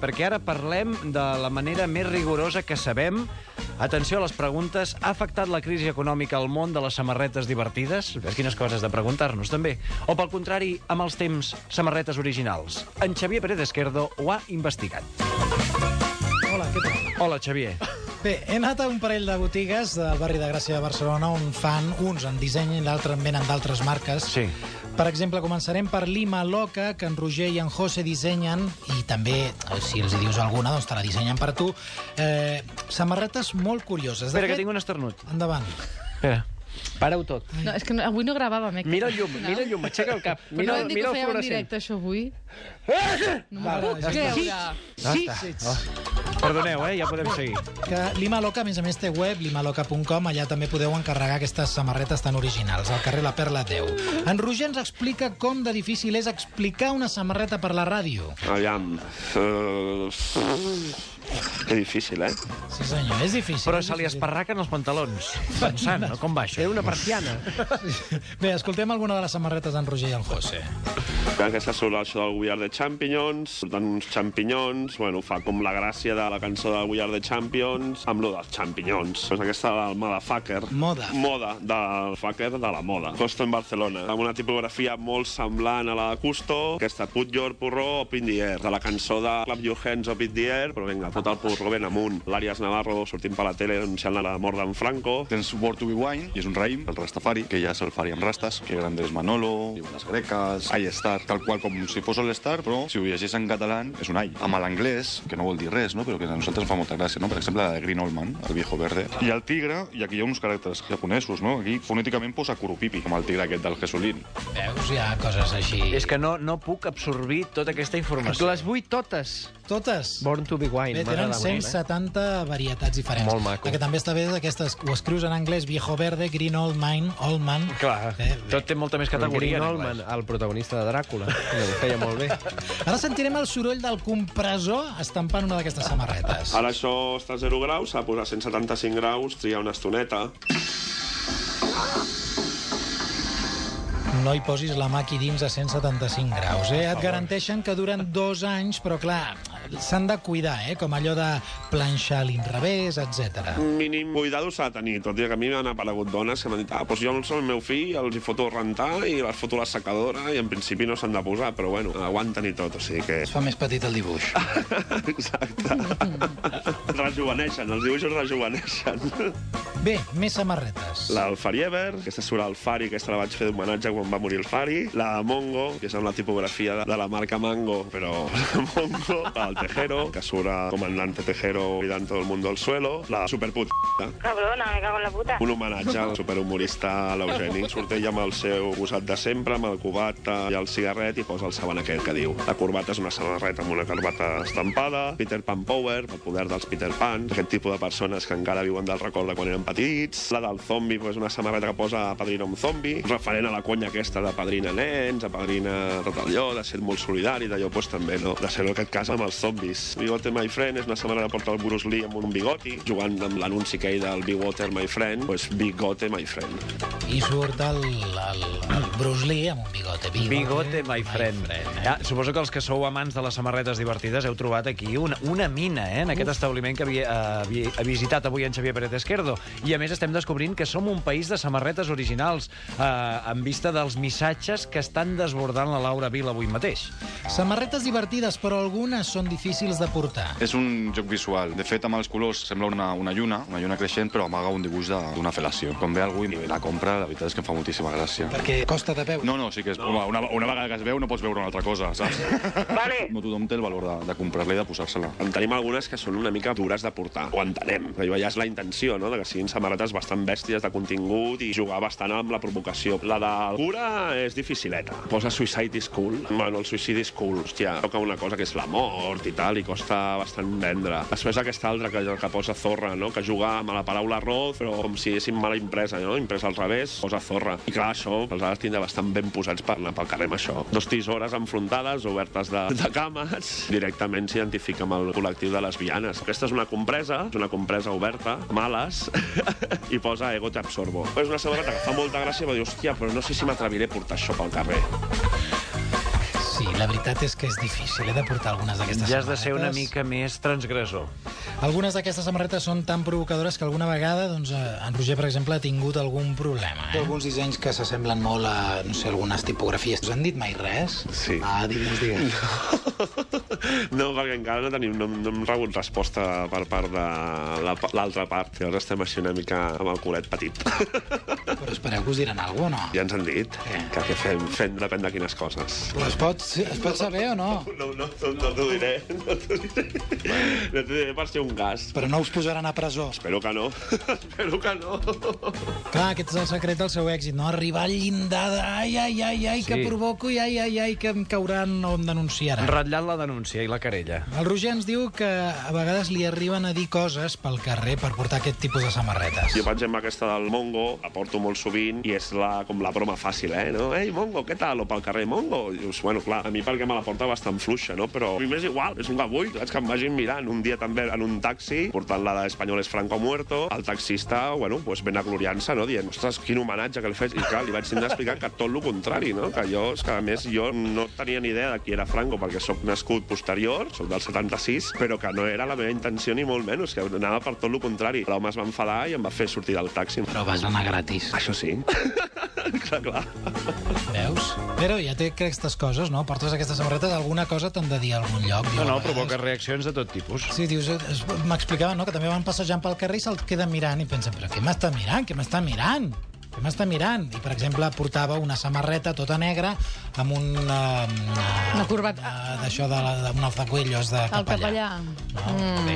perquè ara parlem de la manera més rigorosa que sabem. Atenció a les preguntes. Ha afectat la crisi econòmica al món de les samarretes divertides? Ves quines coses de preguntar-nos, també. O, pel contrari, amb els temps, samarretes originals? En Xavier Pérez Esquerdo ho ha investigat. Hola, què tal? Hola, Xavier. Bé, he anat a un parell de botigues del barri de Gràcia de Barcelona on fan uns en disseny i l'altre en venen d'altres marques. Sí. Per exemple, començarem per Lima Loca, que en Roger i en José dissenyen, i també, eh, si els hi dius alguna, doncs te la dissenyen per tu, eh, samarretes molt curioses. Espera, que tinc un esternut. Endavant. Espera. Para-ho tot. No, és que no, avui no gravàvem, eh? Mira el llum, mira el llum, aixeca el cap. Però Mira, no vam dir que mira el fèiem en fluorescent. directe, això, avui? No Vale, m'ho puc creure. Sí, Perdoneu, eh? Ja podem seguir. que Lima Loca, a més a més, té web, limaloca.com, allà també podeu encarregar aquestes samarretes tan originals, al carrer La Perla 10. En Roger ens explica com de difícil és explicar una samarreta per la ràdio. Aviam. Uh, que difícil, eh? Sí, senyor, és difícil. Però és se li difícil. esparraquen els pantalons. Pensant, no? Com va això? Era una persiana. Bé, escoltem alguna de les samarretes d'en Roger i en José. Aquesta surt això del We Are the Champions, surten uns champinyons, bueno, fa com la gràcia de la cançó del We Are the Champions amb lo dels champinyons. Pues aquesta del Motherfucker. Moda. Moda, del fucker de la moda. Costo en Barcelona, amb una tipografia molt semblant a la de Custo, aquesta Put Your Purró Up in the Air, de la cançó de Clap Your Hands Up in the Air, però vinga, fot el purró ben amunt. L'Àrias Navarro sortint per la tele anunciant la mort d'en Franco. Tens Born to be Wine, i és un raïm, el Rastafari, que ja és el Fari amb rastes, que grande és Manolo, diuen les greques, All Star, tal qual com si fos All Star, però si ho llegís en català és un all. Amb l'anglès, que no vol dir res, no? però que a nosaltres fa molta gràcia, no? per exemple la de Green Old Man, el viejo verde. I el tigre, i aquí hi ha uns caràcters japonesos, no? aquí fonèticament posa Kurupipi, com el tigre aquest del Jesulín. Veus, hi ha coses així. És que no, no puc absorbir tota aquesta informació. les vull totes. Totes. Born to be wine. Bé, tenen m'agrada molt, eh? 170 varietats diferents. Molt maco. El que també està bé és aquestes, ho escrius en anglès, viejo verde, green old mine, old man. Clar, Bé, bé. tot té molta més categoria. Green en Oldman, anglès. el protagonista de Dràcula, que ho feia molt bé. Ara sentirem el soroll del compressor estampant una d'aquestes samarretes. Ara això està a 0 graus, s'ha de posar 175 graus, triar una estoneta. No hi posis la mà aquí dins a 175 graus, eh? Et garanteixen que duren dos anys, però clar, s'han de cuidar, eh? Com allò de planxar a l'inrevés, etc. Mínim cuidado s'ha de tenir, tot i que a mi m'han aparegut dones que m'han dit ah, doncs jo el meu fill els hi foto rentar i les foto a la secadora i en principi no s'han de posar, però bueno, aguanten i tot, o sigui que... Es fa més petit el dibuix. Exacte. rejuveneixen, els dibuixos rejuveneixen. Bé, més samarretes. La del Fariever, aquesta surt al Fari, aquesta la vaig fer d'homenatge quan va morir el Fari. La Mongo, que és amb la tipografia de, de la marca Mango, però Mongo. La del Tejero, que surt a Comandante Tejero cuidant todo el mundo al suelo. La Superput, Cabrona, me cago en la puta. un homenatge al superhumorista l'Eugeni. Surt ell amb el seu posat de sempre, amb el cubata i el cigarret, i posa el saban aquell que diu. La corbata és una samarreta amb una corbata estampada, Peter Pan Power, el poder dels Peter Pan, aquest tipus de persones que encara viuen del record de quan eren petits. La del zombi pues, és una samarreta que posa Padrino un zombi, referent a la conya aquesta de padrina nens, a padrina tot allò, de ser molt solidari, d'allò pues, també, no? De ser en aquest cas amb els zombis. Bigote My Friend és una samarreta que porta el Bruce Lee amb un bigoti, jugant amb l'anunci que ell del Big Water My Friend, pues Bigote My Friend. I surt el, el, el Bruce Lee amb un bigote. Bigote, Bigote, my friend. eh? Ja, suposo que els que sou amants de les samarretes divertides heu trobat aquí una, una mina, eh, en aquest establiment que havia, havia, ha visitat avui en Xavier Pérez Esquerdo. I, a més, estem descobrint que som un país de samarretes originals, eh, en vista dels missatges que estan desbordant la Laura Vila avui mateix. Samarretes divertides, però algunes són difícils de portar. És un joc visual. De fet, amb els colors sembla una, una lluna, una lluna creixent, però amaga un dibuix de- d'una fel·lació. Quan ve algú i la compra, la veritat és que em fa moltíssima gràcia. Perquè costa de veure. No, no, sí que és... No. Home, una, una vegada que es veu no pots veure una altra cosa, saps? Vale. No tothom té el valor de, de comprar-la i de posar-se-la. En tenim algunes que són una mica dures de portar. Ho entenem. Però ja és la intenció, no?, de que siguin samarretes bastant bèsties de contingut i jugar bastant amb la provocació. La de cura és dificileta. Posa Suicide is cool. Bueno, el suïcidi is cool. Hòstia, toca una cosa que és la mort i tal, i costa bastant vendre. Després aquesta altra que, que posa zorra, no?, que juga amb la paraula arroz, però com si haguéssim mala impresa, no?, impresa al revés, posa zorra. I clar, això els ha de tindre bastant ben posats per anar pel carrer amb això. Dos tisores enfrontades, obertes de, de cames, directament s'identifica amb el col·lectiu de lesbianes. Aquesta és una compresa, és una compresa oberta, males, i posa ego te absorbo. És una samarreta que fa molta gràcia, però dius, hòstia, però no sé si m'atreviré a portar això pel carrer. Sí, la veritat és que és difícil. He de portar algunes d'aquestes Ja has de ser una samarretes. mica més transgressor. Algunes d'aquestes samarretes són tan provocadores que alguna vegada doncs, eh, en Roger, per exemple, ha tingut algun problema. Té Eh? alguns dissenys que s'assemblen molt a, no sé, algunes tipografies. Us han dit mai res? Sí. Ah, digues, digues. No, perquè encara no tenim, no, no hem rebut resposta per part de la- l'altra part. Llavors estem així una mica amb el culet petit. Però espereu que us diran alguna cosa no? Ja ens han dit que què fem, fem depèn de quines coses. Però es pot, es pot saber o no? No, no, no, no t'ho diré, no t'ho diré. No t'ho diré per ser un gas. Però no us posaran a presó. Espero que no, espero que no. Clar, aquest és el secret del seu èxit, no? Arribar al llindar de ai, ai, ai, ai, que Sí. provoco i ai, ai, ai, que em cauran o em denunciaran. Ratllant la denúncia i la querella. El Roger ens diu que a vegades li arriben a dir coses pel carrer per portar aquest tipus de samarretes. Jo, per exemple, aquesta del Mongo la porto molt sovint i és la, com la broma fàcil, eh? No? Ei, Mongo, què tal? O pel carrer Mongo. I dius, bueno, clar, a mi perquè me la porta bastant fluixa, no? Però a mi m'és igual, és un que vull, saps? Que em vagin mirant. Un dia també en un taxi, portant la d'Espanyoles Franco Muerto, el taxista, bueno, pues ben agloriant-se, no? Dient, ostres, quin homenatge que li fes. I clar, li vaig tindre d'explicar que tot el contrari, no? Que jo, és que a més, jo no tenia ni idea de qui era Franco, perquè sóc nascut posterior, sóc del 76, però que no era la meva intenció ni molt menys, que anava per tot el contrari. L'home es va enfadar i em va fer sortir del taxi. Però vas anar gratis. Això sí. clar, clar. Veus? Però ja té aquestes coses, no? Portes aquestes samarretes, alguna cosa t'han de dir a algun lloc. No, no, provoca reaccions de tot tipus. Sí, dius, m'explicaven, no?, que també van passejant pel carrer i se'l queden mirant i pensen, però què m'està mirant? Què m'està mirant? Què m'està mirant? I, per exemple, portava una samarreta tota negra amb un... Uh, Una corbata. Uh, D'això de, la- d'un alzacuellos de El capellà. capellà. No? Mm. Bé.